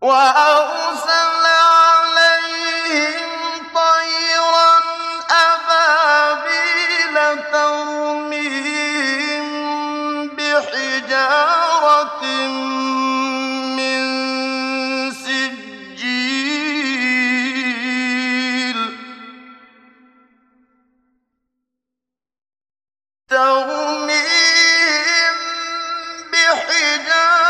وأرسل عليهم طيرا أبابيل ترميهم بحجارة من سجيل. بحجارة